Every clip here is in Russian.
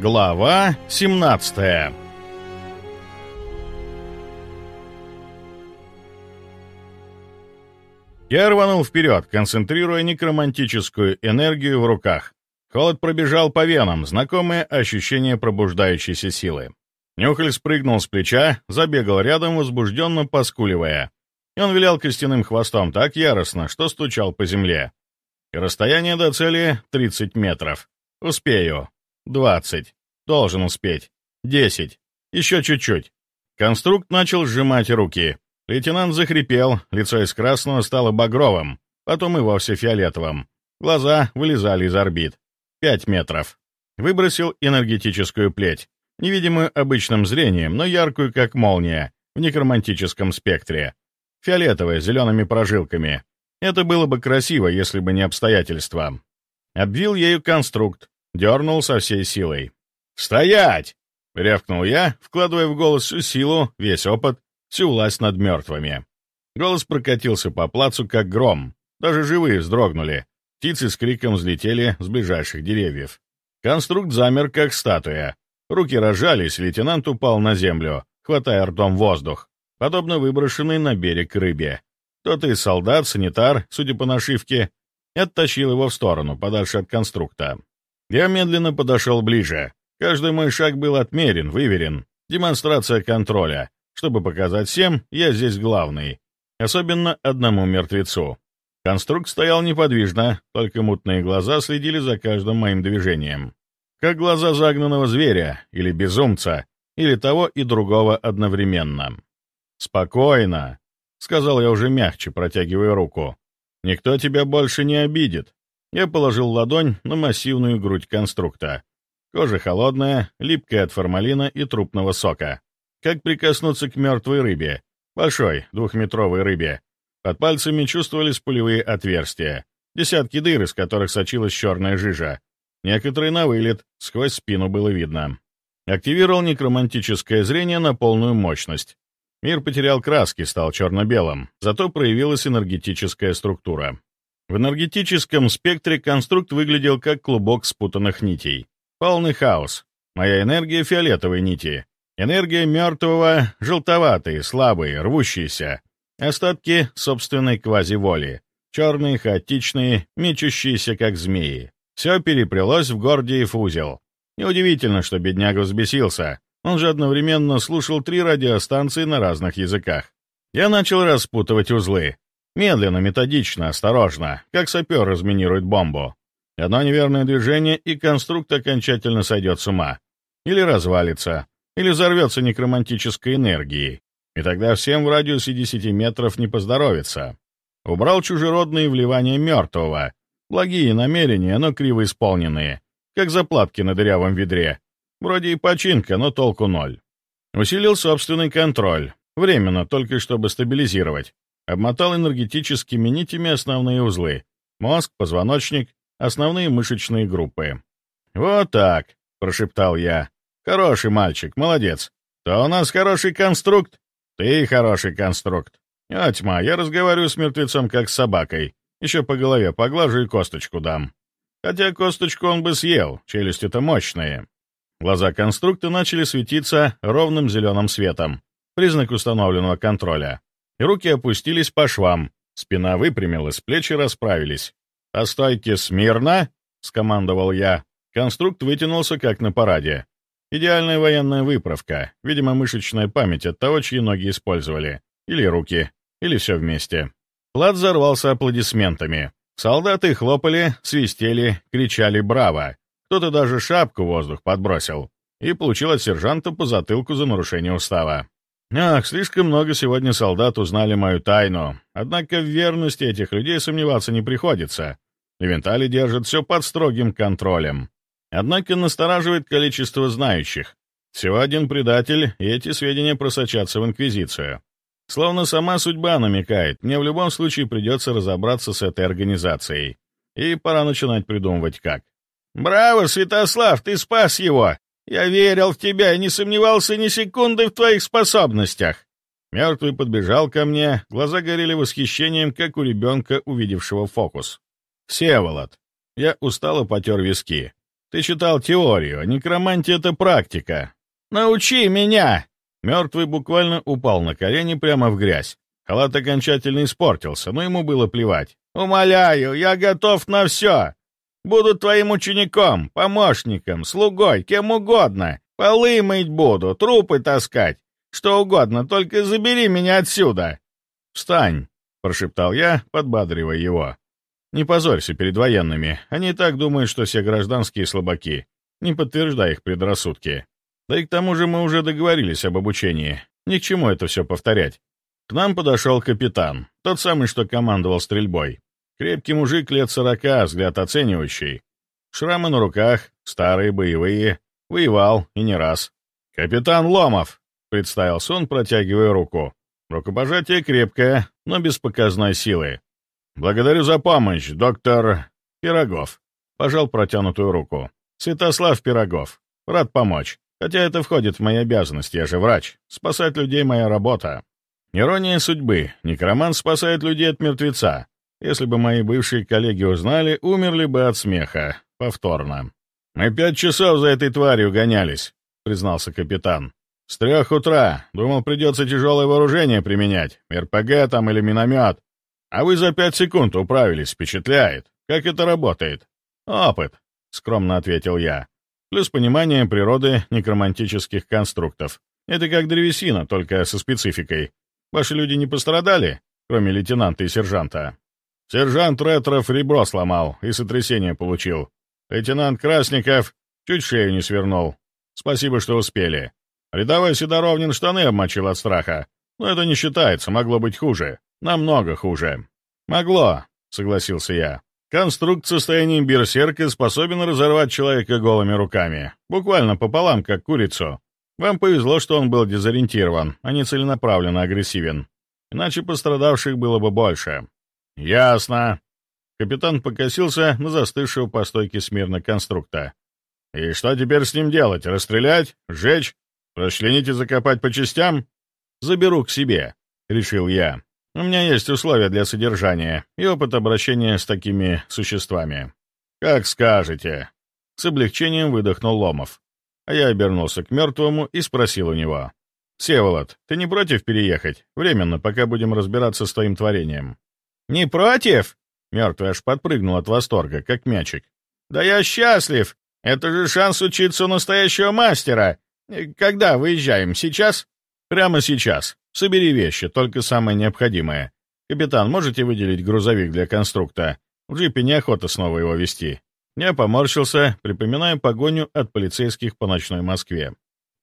Глава 17 Я рванул вперед, концентрируя некромантическую энергию в руках. Холод пробежал по венам, знакомое ощущение пробуждающейся силы. Нюхаль спрыгнул с плеча, забегал рядом, возбужденно поскуливая. И он вилял костяным хвостом так яростно, что стучал по земле. И расстояние до цели — 30 метров. Успею. 20. Должен успеть. 10. Еще чуть-чуть. Конструкт начал сжимать руки. Лейтенант захрипел, лицо из красного стало багровым, потом и вовсе фиолетовым. Глаза вылезали из орбит. Пять метров. Выбросил энергетическую плеть, невидимую обычным зрением, но яркую, как молния, в некромантическом спектре. Фиолетовая, с зелеными прожилками. Это было бы красиво, если бы не обстоятельства. Обвил ею конструкт, дернул со всей силой. «Стоять!» — рявкнул я, вкладывая в голос всю силу, весь опыт, всю власть над мертвыми. Голос прокатился по плацу, как гром. Даже живые вздрогнули, Птицы с криком взлетели с ближайших деревьев. Конструкт замер, как статуя. Руки разжались, лейтенант упал на землю, хватая ртом воздух, подобно выброшенной на берег рыбе. Кто-то из солдат, санитар, судя по нашивке, оттащил его в сторону, подальше от конструкта. Я медленно подошел ближе. Каждый мой шаг был отмерен, выверен. Демонстрация контроля, чтобы показать всем, я здесь главный. Особенно одному мертвецу. Конструкт стоял неподвижно, только мутные глаза следили за каждым моим движением. Как глаза загнанного зверя, или безумца, или того и другого одновременно. «Спокойно», — сказал я уже мягче, протягивая руку. «Никто тебя больше не обидит». Я положил ладонь на массивную грудь конструкта. Кожа холодная, липкая от формалина и трупного сока. Как прикоснуться к мертвой рыбе, большой, двухметровой рыбе, под пальцами чувствовались пулевые отверстия, десятки дыр, из которых сочилась черная жижа. Некоторые на вылет, сквозь спину было видно. Активировал некромантическое зрение на полную мощность. Мир потерял краски, стал черно-белым, зато проявилась энергетическая структура. В энергетическом спектре конструкт выглядел как клубок спутанных нитей. Полный хаос. Моя энергия — фиолетовой нити. Энергия мертвого — желтоватые, слабые, рвущиеся. Остатки собственной квази-воли. Черные, хаотичные, мечущиеся, как змеи. Все переплелось в Гордиев узел. Неудивительно, что бедняга взбесился. Он же одновременно слушал три радиостанции на разных языках. Я начал распутывать узлы. Медленно, методично, осторожно, как сапер разминирует бомбу. Одно неверное движение, и конструкт окончательно сойдет с ума. Или развалится, или взорвется некромантической энергией и тогда всем в радиусе 10 метров не поздоровится. Убрал чужеродные вливания мертвого. Благие намерения, но криво исполненные, как заплатки на дырявом ведре. Вроде и починка, но толку ноль. Усилил собственный контроль. Временно, только чтобы стабилизировать. Обмотал энергетическими нитями основные узлы. Мозг, позвоночник, основные мышечные группы. «Вот так», — прошептал я. «Хороший мальчик, молодец. То у нас хороший конструкт, «Ты хороший конструкт. А, тьма, я разговариваю с мертвецом как с собакой. Еще по голове поглажу и косточку дам. Хотя косточку он бы съел, челюсти-то мощные». Глаза конструкта начали светиться ровным зеленым светом, признак установленного контроля. Руки опустились по швам, спина выпрямилась, плечи расправились. «По стойке смирно!» — скомандовал я. Конструкт вытянулся, как на параде. Идеальная военная выправка, видимо, мышечная память от того, чьи ноги использовали. Или руки, или все вместе. Плат взорвался аплодисментами. Солдаты хлопали, свистели, кричали «Браво!». Кто-то даже шапку в воздух подбросил и получил от сержанта по затылку за нарушение устава. Ах, слишком много сегодня солдат узнали мою тайну. Однако в верности этих людей сомневаться не приходится. Левентали держат все под строгим контролем. Однако настораживает количество знающих. Всего один предатель, и эти сведения просочатся в Инквизицию. Словно сама судьба намекает, мне в любом случае придется разобраться с этой организацией. И пора начинать придумывать как. «Браво, Святослав, ты спас его! Я верил в тебя и не сомневался ни секунды в твоих способностях!» Мертвый подбежал ко мне, глаза горели восхищением, как у ребенка, увидевшего фокус. «Всеволод!» Я устало потер виски. Ты читал теорию, некромантия — это практика. Научи меня!» Мертвый буквально упал на колени прямо в грязь. Халат окончательно испортился, но ему было плевать. «Умоляю, я готов на все! Буду твоим учеником, помощником, слугой, кем угодно. Полы мыть буду, трупы таскать. Что угодно, только забери меня отсюда!» «Встань!» — прошептал я, подбадривая его. «Не позорься перед военными. Они так думают, что все гражданские слабаки. Не подтверждай их предрассудки. Да и к тому же мы уже договорились об обучении. Ни к чему это все повторять. К нам подошел капитан, тот самый, что командовал стрельбой. Крепкий мужик лет сорока, взгляд оценивающий. Шрамы на руках, старые, боевые. Воевал, и не раз. «Капитан Ломов!» — представился он, протягивая руку. Рукопожатие крепкое, но без показной силы. «Благодарю за помощь, доктор Пирогов», — пожал протянутую руку. «Святослав Пирогов. Рад помочь. Хотя это входит в мои обязанности, я же врач. Спасать людей — моя работа. Ирония судьбы. Некромант спасает людей от мертвеца. Если бы мои бывшие коллеги узнали, умерли бы от смеха. Повторно. «Мы пять часов за этой тварью гонялись», — признался капитан. «С трех утра. Думал, придется тяжелое вооружение применять. РПГ там или миномет. А вы за пять секунд управились. Впечатляет. Как это работает?» «Опыт», — скромно ответил я. «Плюс понимание природы некромантических конструктов. Это как древесина, только со спецификой. Ваши люди не пострадали, кроме лейтенанта и сержанта?» «Сержант Ретров ребро сломал и сотрясение получил. Лейтенант Красников чуть шею не свернул. Спасибо, что успели. Рядовой Сидоровнин штаны обмочил от страха. Но это не считается, могло быть хуже. Намного хуже. Могло, согласился я. Конструкт в состоянии берсерка способен разорвать человека голыми руками. Буквально пополам, как курицу. Вам повезло, что он был дезориентирован, а не целенаправленно агрессивен. Иначе пострадавших было бы больше. Ясно. Капитан покосился на застывшего по стойке смирно конструкта. «И что теперь с ним делать? Расстрелять? Сжечь? Расчленить и закопать по частям? Заберу к себе, — решил я. У меня есть условия для содержания и опыт обращения с такими существами. Как скажете. С облегчением выдохнул Ломов. А я обернулся к мертвому и спросил у него. «Всеволод, ты не против переехать? Временно, пока будем разбираться с твоим творением». «Не против?» Мертвый аж подпрыгнул от восторга, как мячик. «Да я счастлив! Это же шанс учиться у настоящего мастера! «Когда выезжаем? Сейчас?» «Прямо сейчас. Собери вещи, только самое необходимое. Капитан, можете выделить грузовик для конструкта? В джипе неохота снова его вести». Я поморщился, припоминая погоню от полицейских по ночной Москве.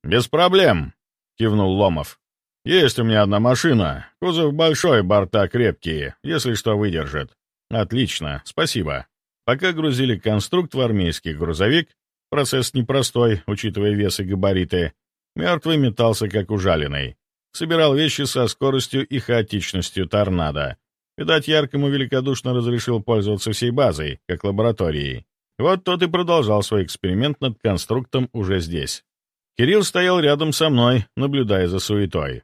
«Без проблем», — кивнул Ломов. «Есть у меня одна машина. Кузов большой, борта крепкие, если что выдержит». «Отлично, спасибо». Пока грузили конструкт в армейский грузовик, Процесс непростой, учитывая вес и габариты. Мертвый метался, как ужаленный. Собирал вещи со скоростью и хаотичностью торнадо. Видать, яркому великодушно разрешил пользоваться всей базой, как лабораторией. Вот тот и продолжал свой эксперимент над конструктом уже здесь. Кирилл стоял рядом со мной, наблюдая за суетой.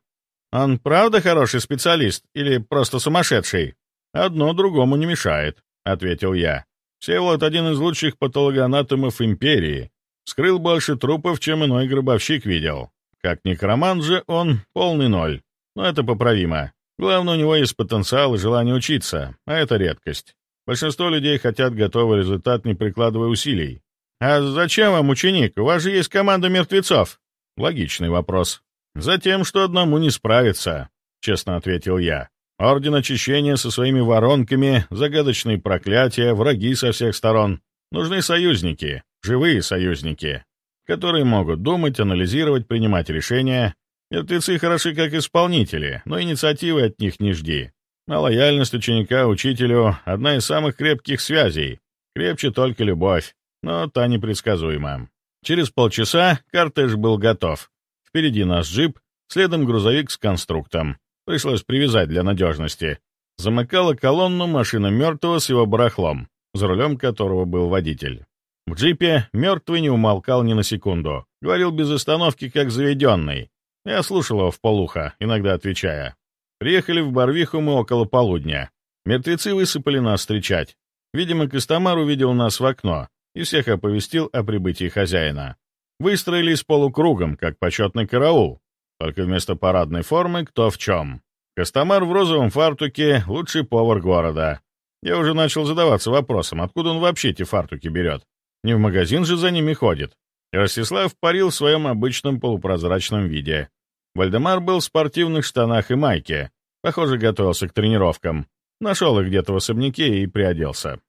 «Он правда хороший специалист или просто сумасшедший?» «Одно другому не мешает», — ответил я. Всеволод — один из лучших патологоанатомов империи. Скрыл больше трупов, чем иной гробовщик видел. Как некромант же он полный ноль. Но это поправимо. Главное, у него есть потенциал и желание учиться, а это редкость. Большинство людей хотят готовый результат, не прикладывая усилий. «А зачем вам ученик? У вас же есть команда мертвецов». Логичный вопрос. «Затем, что одному не справиться», — честно ответил я. Орден очищения со своими воронками, загадочные проклятия, враги со всех сторон. Нужны союзники, живые союзники, которые могут думать, анализировать, принимать решения. Мертвецы хороши как исполнители, но инициативы от них не жди. А лояльность ученика учителю — одна из самых крепких связей. Крепче только любовь, но та непредсказуема. Через полчаса кортеж был готов. Впереди нас джип, следом грузовик с конструктом. Пришлось привязать для надежности. Замыкала колонну машина мертвого с его барахлом, за рулем которого был водитель. В джипе мертвый не умолкал ни на секунду. Говорил без остановки, как заведенный. Я слушал его в полухо, иногда отвечая. Приехали в Барвиху мы около полудня. Мертвецы высыпали нас встречать. Видимо, Костомар увидел нас в окно. и всех оповестил о прибытии хозяина. Выстроились полукругом, как почетный караул, только вместо парадной формы кто в чем. Костомар в розовом фартуке — лучший повар города. Я уже начал задаваться вопросом, откуда он вообще эти фартуки берет. Не в магазин же за ними ходит. Ростислав парил в своем обычном полупрозрачном виде. Вальдемар был в спортивных штанах и майке. Похоже, готовился к тренировкам. Нашел их где-то в особняке и приоделся.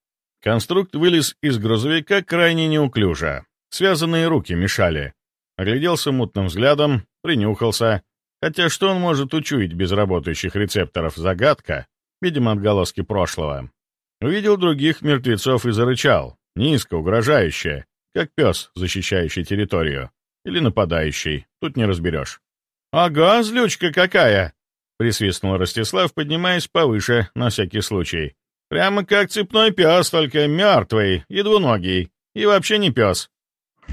Конструкт вылез из грузовика крайне неуклюже. Связанные руки мешали. Огляделся мутным взглядом, принюхался. Хотя что он может учуять без работающих рецепторов? Загадка. Видимо, отголоски прошлого. Увидел других мертвецов и зарычал. Низко, угрожающе. Как пес, защищающий территорию. Или нападающий. Тут не разберешь. «Ага, злючка какая!» — присвистнул Ростислав, поднимаясь повыше, на всякий случай. «Прямо как цепной пес, только мертвый и двуногий. И вообще не пес».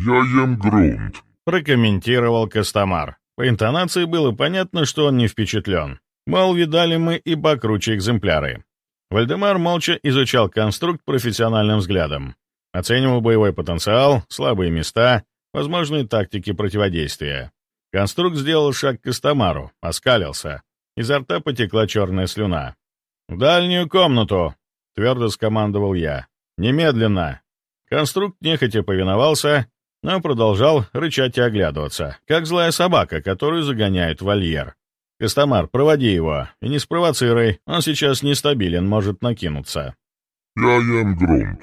«Я ем грунт», — прокомментировал Костомар. По интонации было понятно, что он не впечатлен. Мол, видали мы и покруче экземпляры. Вальдемар молча изучал конструкт профессиональным взглядом. Оценивал боевой потенциал, слабые места, возможные тактики противодействия. Конструкт сделал шаг к Костомару, оскалился. Изо рта потекла черная слюна. «В дальнюю комнату!» — твердо скомандовал я. «Немедленно!» Конструкт нехотя повиновался, но продолжал рычать и оглядываться, как злая собака, которую загоняют в вольер. «Костомар, проводи его, и не спровоцируй, он сейчас нестабилен, может накинуться». «Я ем грунт»,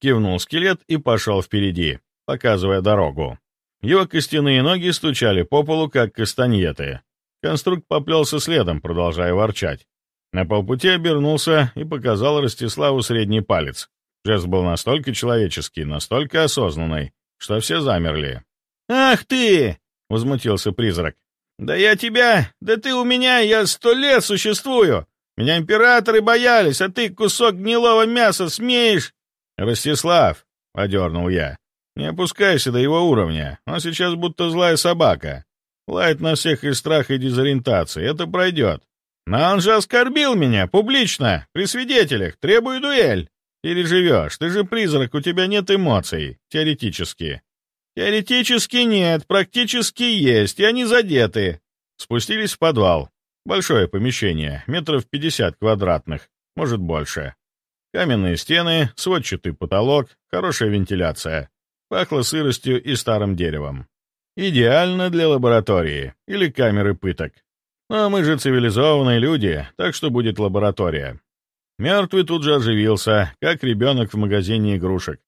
Кивнул скелет и пошел впереди, показывая дорогу. Его костяные ноги стучали по полу, как кастаньеты. Конструкт поплелся следом, продолжая ворчать. На полпути обернулся и показал Ростиславу средний палец. Жест был настолько человеческий, настолько осознанный, что все замерли. «Ах ты!» — возмутился призрак. «Да я тебя! Да ты у меня! Я сто лет существую! Меня императоры боялись, а ты кусок гнилого мяса смеешь!» «Ростислав!» — одернул я. «Не опускайся до его уровня. Он сейчас будто злая собака. Лает на всех из страха и дезориентации. Это пройдет. Но он же оскорбил меня, публично, при свидетелях. Требую дуэль. Переживешь. Ты же призрак, у тебя нет эмоций. Теоретически». «Теоретически нет, практически есть, и они задеты». Спустились в подвал. Большое помещение, метров пятьдесят квадратных, может больше. Каменные стены, сводчатый потолок, хорошая вентиляция. Пахло сыростью и старым деревом. Идеально для лаборатории или камеры пыток. Но мы же цивилизованные люди, так что будет лаборатория. Мертвый тут же оживился, как ребенок в магазине игрушек.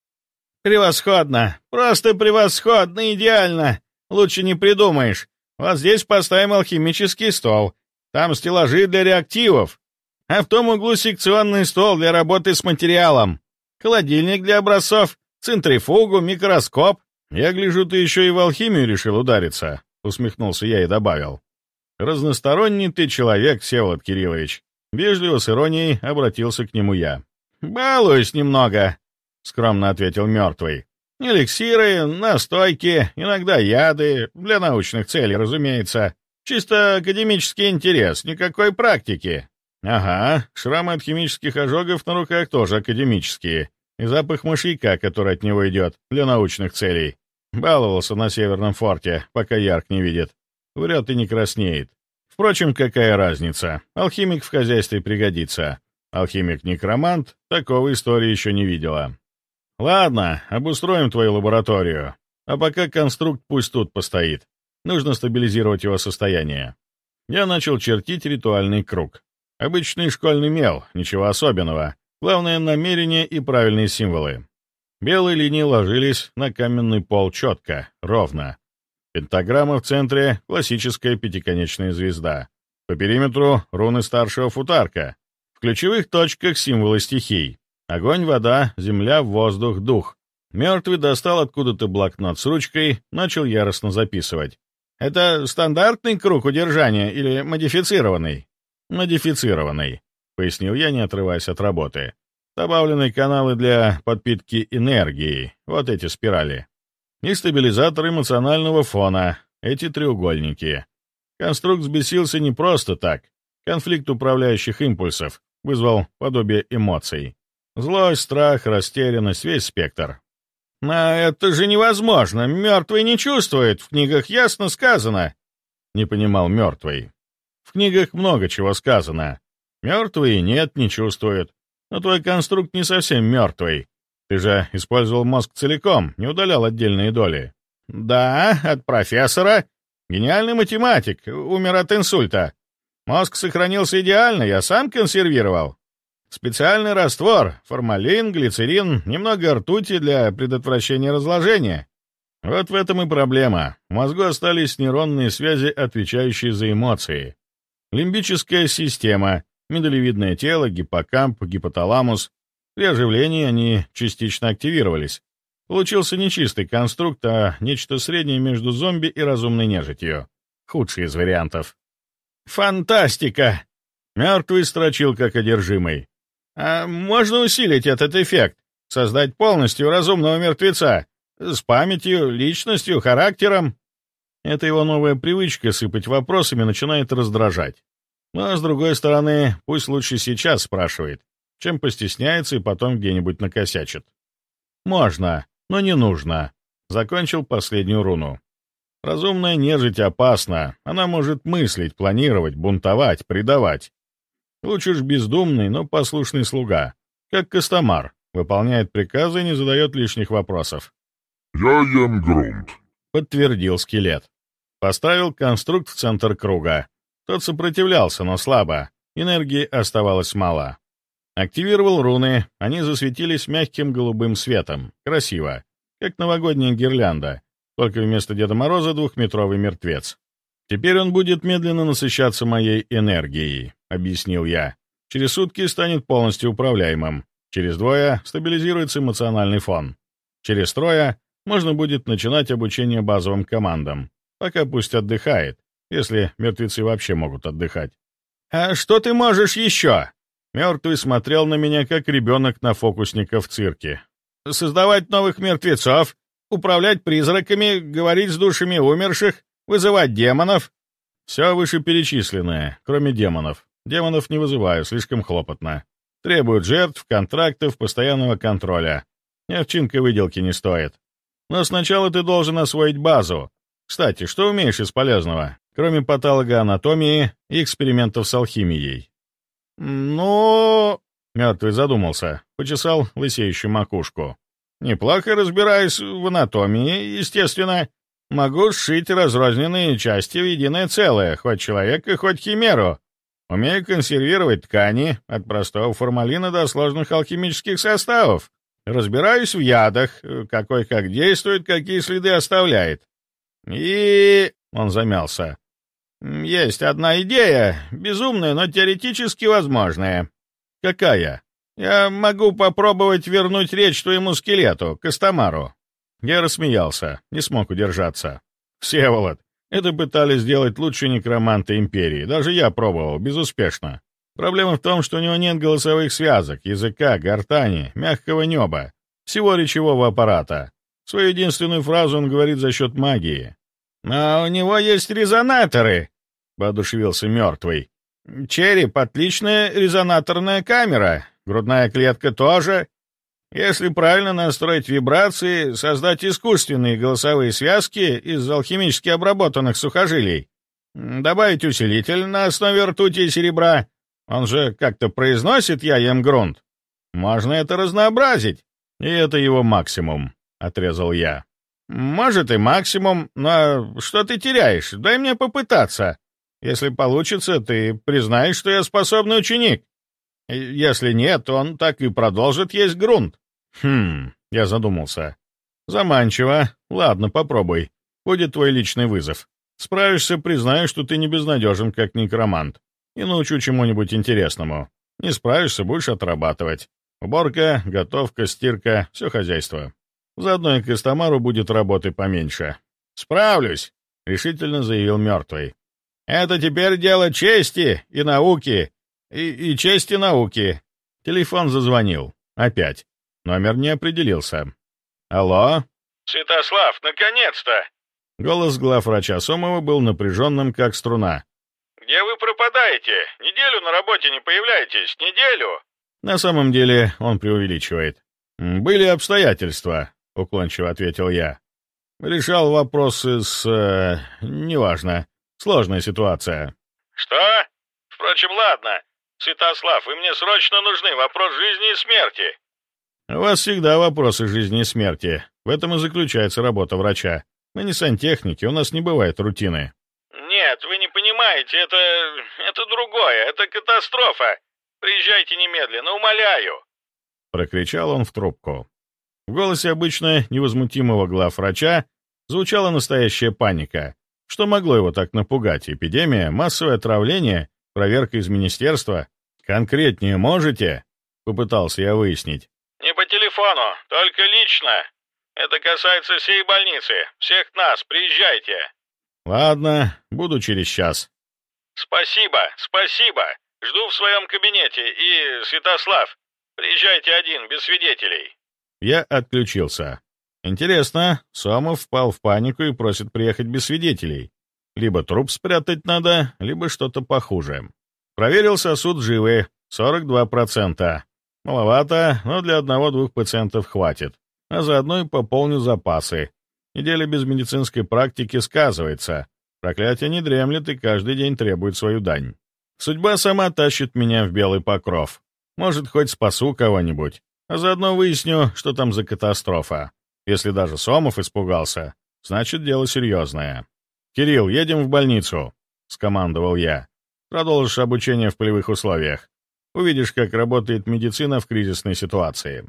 «Превосходно! Просто превосходно! Идеально! Лучше не придумаешь. Вот здесь поставим алхимический стол. Там стеллажи для реактивов а в том углу секционный стол для работы с материалом, холодильник для образцов, центрифугу, микроскоп. Я гляжу, ты еще и в алхимию решил удариться, усмехнулся я и добавил. Разносторонний ты человек, Всеволод Кириллович. Вежливо с иронией обратился к нему я. «Балуюсь немного», — скромно ответил мертвый. «Эликсиры, настойки, иногда яды, для научных целей, разумеется. Чисто академический интерес, никакой практики. Ага, шрамы от химических ожогов на руках тоже академические. И запах мышьяка, который от него идет, для научных целей. Баловался на Северном форте, пока Ярк не видит. Врет и не краснеет. Впрочем, какая разница? Алхимик в хозяйстве пригодится. Алхимик-некромант такого истории еще не видела. Ладно, обустроим твою лабораторию. А пока конструкт пусть тут постоит. Нужно стабилизировать его состояние. Я начал чертить ритуальный круг. Обычный школьный мел, ничего особенного. Главное — намерение и правильные символы. Белые линии ложились на каменный пол четко, ровно. Пентаграмма в центре — классическая пятиконечная звезда. По периметру — руны старшего футарка. В ключевых точках — символы стихий. Огонь, вода, земля, воздух, дух. Мертвый достал откуда-то блокнот с ручкой, начал яростно записывать. «Это стандартный круг удержания или модифицированный?» «Модифицированный», — пояснил я, не отрываясь от работы. «Добавлены каналы для подпитки энергии, вот эти спирали. И стабилизатор эмоционального фона, эти треугольники. Конструкт взбесился не просто так. Конфликт управляющих импульсов вызвал подобие эмоций. Злость, страх, растерянность, весь спектр. «Но это же невозможно! Мертвый не чувствует! В книгах ясно сказано!» Не понимал мертвый. «В книгах много чего сказано. Мертвые нет, не чувствуют. Но твой конструкт не совсем мертвый. Ты же использовал мозг целиком, не удалял отдельные доли». «Да, от профессора. Гениальный математик, умер от инсульта. Мозг сохранился идеально, я сам консервировал. Специальный раствор, формалин, глицерин, немного ртути для предотвращения разложения. Вот в этом и проблема. В мозгу остались нейронные связи, отвечающие за эмоции. Лимбическая система, медалевидное тело, гиппокамп, гипоталамус. При оживлении они частично активировались. Получился не чистый конструкт, а нечто среднее между зомби и разумной нежитью. Худший из вариантов. «Фантастика!» Мертвый строчил как одержимый. А можно усилить этот эффект, создать полностью разумного мертвеца, с памятью, личностью, характером. Это его новая привычка сыпать вопросами начинает раздражать. Но, с другой стороны, пусть лучше сейчас спрашивает, чем постесняется и потом где-нибудь накосячит. Можно, но не нужно. Закончил последнюю руну. Разумная нежить опасна. Она может мыслить, планировать, бунтовать, предавать. Лучше ж бездумный, но послушный слуга, как Костомар, выполняет приказы и не задает лишних вопросов. «Я ем грунт», — подтвердил скелет. Поставил конструкт в центр круга. Тот сопротивлялся, но слабо. Энергии оставалось мало. Активировал руны, они засветились мягким голубым светом. Красиво. Как новогодняя гирлянда. Только вместо Деда Мороза двухметровый мертвец. Теперь он будет медленно насыщаться моей энергией объяснил я. Через сутки станет полностью управляемым. Через двое стабилизируется эмоциональный фон. Через трое можно будет начинать обучение базовым командам. Пока пусть отдыхает, если мертвецы вообще могут отдыхать. «А что ты можешь еще?» Мертвый смотрел на меня, как ребенок на фокусника в цирке. «Создавать новых мертвецов, управлять призраками, говорить с душами умерших, вызывать демонов». Все вышеперечисленное, кроме демонов. Демонов не вызываю, слишком хлопотно. Требуют жертв, контрактов, постоянного контроля. Ни выделки не стоит. Но сначала ты должен освоить базу. Кстати, что умеешь из полезного, кроме патологоанатомии и экспериментов с алхимией? Ну... Мертвый задумался, почесал лысеющую макушку. Неплохо разбираюсь в анатомии, естественно. Могу сшить разрозненные части в единое целое, хоть человека, хоть химеру. Умею консервировать ткани от простого формалина до сложных алхимических составов. Разбираюсь в ядах, какой как действует, какие следы оставляет. И... Он замялся. Есть одна идея, безумная, но теоретически возможная. Какая? Я могу попробовать вернуть речь твоему скелету, Костомару. Я рассмеялся, не смог удержаться. Всеволод, это пытались сделать лучшие некроманты Империи. Даже я пробовал, безуспешно. Проблема в том, что у него нет голосовых связок, языка, гортани, мягкого неба, всего речевого аппарата. Свою единственную фразу он говорит за счет магии. «Но у него есть резонаторы», — воодушевился мертвый. «Череп — отличная резонаторная камера, грудная клетка тоже. Если правильно настроить вибрации, создать искусственные голосовые связки из алхимически обработанных сухожилий, добавить усилитель на основе ртути и серебра, он же как-то произносит «я ем грунт», можно это разнообразить. И это его максимум, — отрезал я. Может и максимум, но что ты теряешь? Дай мне попытаться. Если получится, ты признаешь, что я способный ученик. Если нет, он так и продолжит есть грунт. «Хм...» — я задумался. «Заманчиво. Ладно, попробуй. Будет твой личный вызов. Справишься, признаю, что ты не безнадежен, как некромант. И научу чему-нибудь интересному. Не справишься, будешь отрабатывать. Уборка, готовка, стирка, все хозяйство. Заодно и Костомару будет работы поменьше. «Справлюсь», — решительно заявил мертвый. «Это теперь дело чести и науки. И, и чести науки». Телефон зазвонил. Опять. Номер не определился. «Алло?» «Святослав, наконец-то!» Голос главврача Сомова был напряженным, как струна. «Где вы пропадаете? Неделю на работе не появляетесь? Неделю?» На самом деле он преувеличивает. «Были обстоятельства», — уклончиво ответил я. «Решал вопросы с... Э, неважно. Сложная ситуация». «Что? Впрочем, ладно. Святослав, вы мне срочно нужны. Вопрос жизни и смерти». «У вас всегда вопросы жизни и смерти. В этом и заключается работа врача. Мы не сантехники, у нас не бывает рутины». «Нет, вы не понимаете, это... это другое, это катастрофа. Приезжайте немедленно, умоляю!» Прокричал он в трубку. В голосе обычно невозмутимого главврача звучала настоящая паника. Что могло его так напугать? Эпидемия, массовое отравление, проверка из министерства? Конкретнее можете? Попытался я выяснить. «Не по телефону, только лично. Это касается всей больницы, всех нас, приезжайте!» «Ладно, буду через час». «Спасибо, спасибо. Жду в своем кабинете. И, Святослав, приезжайте один, без свидетелей». Я отключился. Интересно, Сомов впал в панику и просит приехать без свидетелей. Либо труп спрятать надо, либо что-то похуже. Проверил сосуд живы, 42%. Маловато, но для одного-двух пациентов хватит. А заодно и пополню запасы. Неделя без медицинской практики сказывается. Проклятие не дремлет и каждый день требует свою дань. Судьба сама тащит меня в белый покров. Может, хоть спасу кого-нибудь, а заодно выясню, что там за катастрофа. Если даже Сомов испугался, значит, дело серьезное. «Кирилл, едем в больницу», — скомандовал я. «Продолжишь обучение в полевых условиях. Увидишь, как работает медицина в кризисной ситуации».